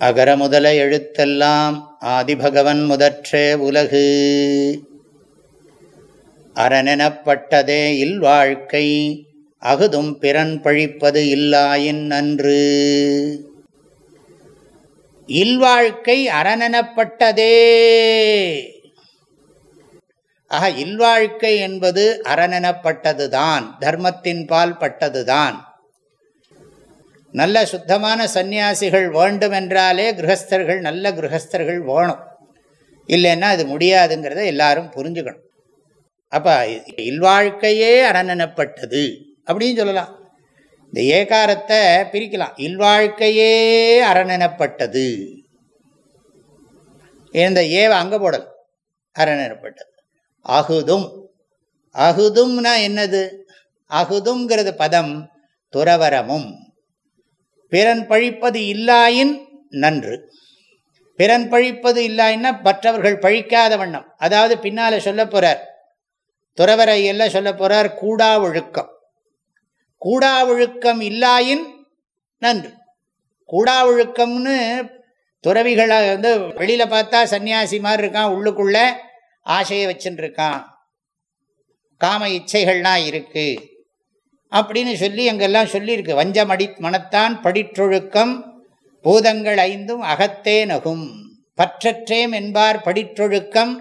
அகர முதல எழுத்தெல்லாம் ஆதிபகவன் முதற்றே உலகு. அரணெனப்பட்டதே இல்வாழ்க்கை அகுதும் பிறன் பழிப்பது இல்லாயின் நன்று இல்வாழ்க்கை அரணெனப்பட்டதே ஆக இல்வாழ்க்கை என்பது அரணெனப்பட்டதுதான் தர்மத்தின் பால் பட்டதுதான். நல்ல சுத்தமான சந்நியாசிகள் வேண்டும் என்றாலே கிரகஸ்தர்கள் நல்ல கிரகஸ்தர்கள் வேணும். இல்லைன்னா அது முடியாதுங்கிறத எல்லாரும் புரிஞ்சுக்கணும். அப்போ இல்வாழ்க்கையே அரணனப்பட்டது அப்படின்னு சொல்லலாம். இந்த ஏகாரத்தை பிரிக்கலாம். இல்வாழ்க்கையே அரணனப்பட்டது. இந்த ஏவ அங்கே போடல். அரணனப்பட்டது. அகுதும். அகுதும்னா என்னது? அகுதுங்கிறது பதம் துறவரமும். பிறன் பழிப்பது இல்லாயின் நன்று. பிறன் பழிப்பது இல்லாயின்னா மற்றவர்கள் பழிக்காத வண்ணம். அதாவது பின்னால் சொல்ல போகிறார் துறவரை எல்லாம் சொல்ல போகிறார் கூடா ஒழுக்கம். கூடா ஒழுக்கம் இல்லாயின் நன்று. கூடா ஒழுக்கம்னு துறவிகளை வந்து வெளியில் பார்த்தா சன்னியாசி மாதிரி இருக்கான் உள்ளுக்குள்ள ஆசையை வச்சுட்டுருக்கான் காம இச்சைகள்லாம் இருக்குது அப்படின்னு சொல்லி அங்கெல்லாம் சொல்லியிருக்கு. வஞ்சமடி மனத்தான் படிற்றொழுக்கம் பூதங்கள் ஐந்தும் அகத்தே நகும். பற்றற்றேம் என்பார் படிற்றொழுக்கம்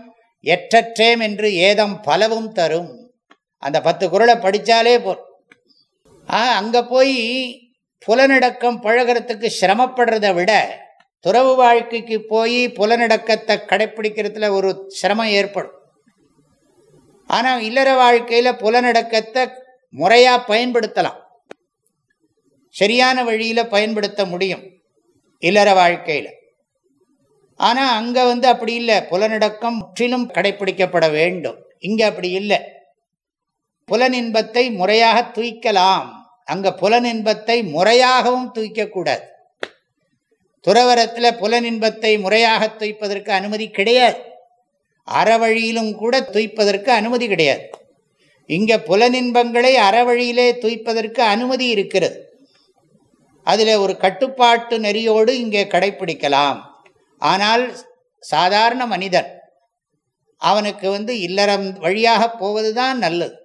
எற்றற்றேம் என்று ஏதம் பலவும் தரும். அந்த பத்து குரலை படித்தாலே போ ஆ அங்கே போய் புலநடக்கம் பழகிறதுக்கு சிரமப்படுறதை விட துறவு வாழ்க்கைக்கு போய் புலநடக்கத்தை கடைப்பிடிக்கிறதுல ஒரு சிரமம் ஏற்படும். ஆனால் இல்லற வாழ்க்கையில் புலநடக்கத்தை முறையாக பயன்படுத்தலாம். சரியான வழியில் பயன்படுத்த முடியும். இல்லற வாழ்க்கையில். ஆனால் அங்கே வந்து அப்படி இல்லை. புலநடக்கம் முற்றிலும் கடைப்பிடிக்கப்பட வேண்டும். இங்கே அப்படி இல்லை. புலனின்பத்தை முறையாக தூய்க்கலாம். அங்கே புலனின்பத்தை முறையாகவும் தூய்க்கக்கூடாது. துறவரத்தில் புலனின்பத்தை முறையாக தூய்ப்பதற்கு அனுமதி கிடையாது. அறவழியிலும் கூட தூய்ப்பதற்கு அனுமதி கிடையாது. இங்கே புலனின்பங்களை அறவழியிலே துய்ப்பதற்கு அனுமதி இருக்கிறது. அதில் ஒரு கட்டுப்பாட்டு நெறியோடு இங்கே கடைப்பிடிக்கலாம். ஆனால் சாதாரண மனிதன் அவனுக்கு வந்து இல்லறம் வழியாக போவது தான் நல்லது.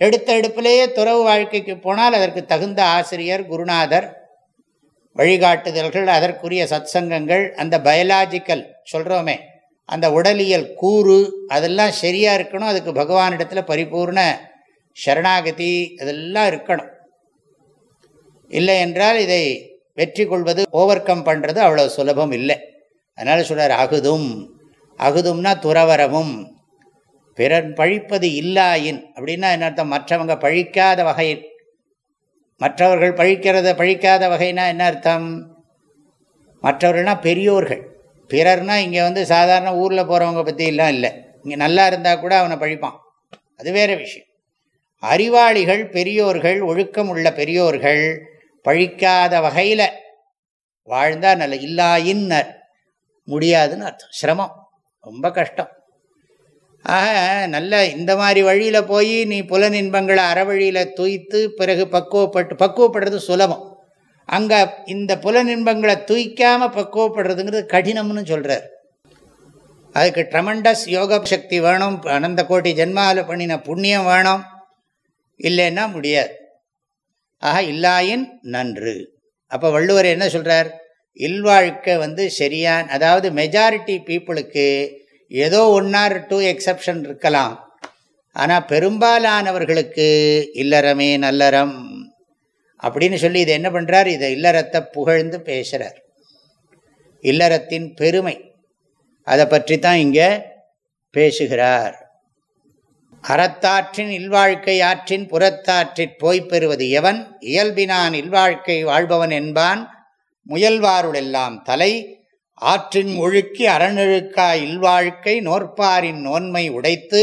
எடுத்த எடுப்பிலேயே துறவு வாழ்க்கைக்கு போனால் அதற்கு தகுந்த ஆசிரியர் குருநாதர் வழிகாட்டுதல்கள் அதற்குரிய சத்சங்கங்கள் அந்த பயாலாஜிக்கல் சொல்கிறோமே அந்த உடலியல் கூறு அதெல்லாம் சரியாக இருக்கணும். அதுக்கு பகவானிடத்தில் பரிபூர்ண சரணாகதி அதெல்லாம் இருக்கணும். இல்லை என்றால் இதை வெற்றி கொள்வது ஓவர் கம் பண்ணுறது அவ்வளோ சுலபம் இல்லை. அதனால் சொல்கிறார் அகுதும். அகுதும்னா துறவரமும் பிறன் பழிப்பது இல்லாயின் அப்படின்னா என்ன அர்த்தம்? மற்றவங்க பழிக்காத வகையில். மற்றவர்கள் பழிக்கிறத பழிக்காத வகைனா என்ன அர்த்தம்? மற்றவர்கள்னா பெரியோர்கள். பிறர்னா இங்கே வந்து சாதாரண ஊரில் போகிறவங்க பற்றியெல்லாம் இல்லை. இங்கே நல்லா இருந்தால் கூட அவனை பழிப்பான். அது வேறு விஷயம். அறிவாளிகள் பெரியோர்கள் ஒழுக்கம் உள்ள பெரியோர்கள் பழிக்காத வகையில் வாழ்ந்தால் நல்ல இல்லாயின்னர் முடியாதுன்னு அர்த்தம். சிரமம். ரொம்ப கஷ்டம். ஆக நல்ல இந்த மாதிரி வழியில் போய் நீ புலநின்பங்களை அறவழியில் தூய்த்து பிறகு பக்குவப்பட்டு பக்குவப்படுறது சுலபம். அங்கே இந்த புலனின்பங்களை தூய்க்காமல் பக்குவப்படுறதுங்கிறது கடினம்னு சொல்கிறார் அதுக்கு ட்ரமண்டஸ் யோக சக்தி வேணும் அனந்த கோட்டி ஜென்மாவில் பண்ணின புண்ணியம் வேணும். இல்லைன்னா முடியாது. ஆக இல்லாயின் நன்று. அப்போ வள்ளுவர் என்ன சொல்கிறார் இல்வாழ்க்கை வந்து சரியான் அதாவது மெஜாரிட்டி பீப்புளுக்கு ஏதோ ஒன் ஆர் டூ எக்ஸப்ஷன் இருக்கலாம். ஆனால் பெரும்பாலானவர்களுக்கு இல்லறமே நல்லறம். அப்படின்னு சொல்லி இதை என்ன பண்ணுறார் இதை இல்லறத்தை புகழ்ந்து பேசுகிறார் இல்லறத்தின் பெருமை. அதை பற்றி தான் இங்கே பேசுகிறார். அறத்தாற்றின் இல்வாழ்க்கை ஆற்றின் புறத்தாற்றிற் போய் பெறுவது எவன்? இயல்பினான் இல்வாழ்க்கை வாழ்பவன் என்பான் முயல்வாருளெல்லாம் தலை. ஆற்றின் ஒழுக்கி அறநெழுக்கா இல்வாழ்க்கை நோற்பாரின் நோன்மை உடைத்து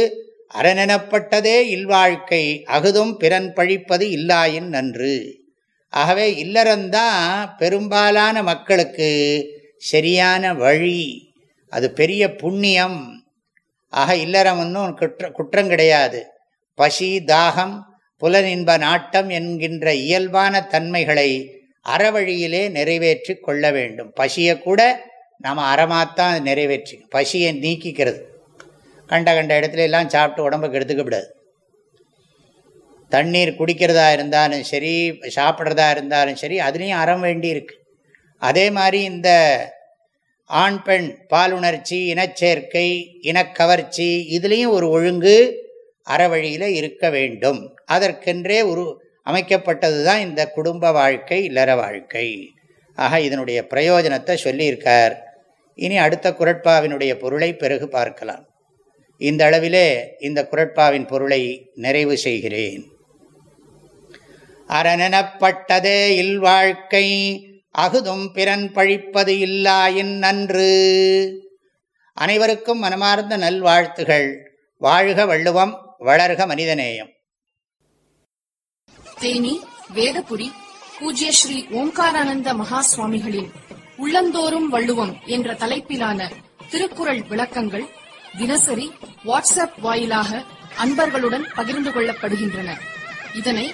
அறனெனப்பட்டதே இல்வாழ்க்கை அகுதும் பிறன் பழிப்பது இல்லாயின் நன்று. ஆகவே இல்லறந்தான் பெரும்பாலான மக்களுக்கு சரியான வழி. அது பெரிய புண்ணியம். ஆக இல்லறம் ஒன்றும் குற்ற குற்றம் கிடையாது. பசி தாகம் புலனின்ப நாட்டம் என்கின்ற இயல்பான தன்மைகளை அறவழியிலே நிறைவேற்றி கொள்ள வேண்டும். பசியை கூட நம்ம அறமாத்தான் நிறைவேற்றி பசியை நீக்கிக்கிறது. கண்ட கண்ட இடத்துல எல்லாம் சாப்பிட்டு உடம்புக்கு எடுத்துக்கப்படாது தண்ணீர் குடிக்கிறதா இருந்தாலும் சரி சாப்பிட்றதா இருந்தாலும் சரி அதுலேயும் அறம் வேண்டி இருக்கு அதே மாதிரி இந்த ஆண் பெண் பாலுணர்ச்சி இனச்சேர்க்கை இனக்கவர்ச்சி இதுலேயும் ஒரு ஒழுங்கு அறவழியில் இருக்க வேண்டும். அதற்கென்றே ஒரு அமைக்கப்பட்டது தான் இந்த குடும்ப வாழ்க்கை இல்லற வாழ்க்கை. ஆக இதனுடைய பிரயோஜனத்தை சொல்லியிருக்கார். இனி அடுத்த குரட்பாவினுடைய பொருளை பிறகு பார்க்கலாம். இந்த அளவிலே இந்த குரட்பாவின் பொருளை நிறைவு செய்கிறேன். அரணெனப்பட்டதே இல்வாழ்க்கை அகுதும் பிறன் பழிப்பது இல்லாயின் நன்று. அனைவருக்கும் மனமார்ந்த நல்வாழ்த்துகள். வாழ்க வள்ளுவம் வளர்க மனிதநேயம். தேனி வேதபுரி பூஜ்ய ஸ்ரீ ஓம்காரானந்த மகா சுவாமிகளின் உள்ளந்தோறும் வள்ளுவம் என்ற தலைப்பிலான திருக்குறள் விளக்கங்கள் தினசரி வாட்ஸ்அப் வாயிலாக அன்பர்களுடன் பகிர்ந்து கொள்ளப்படுகின்றன. இதனை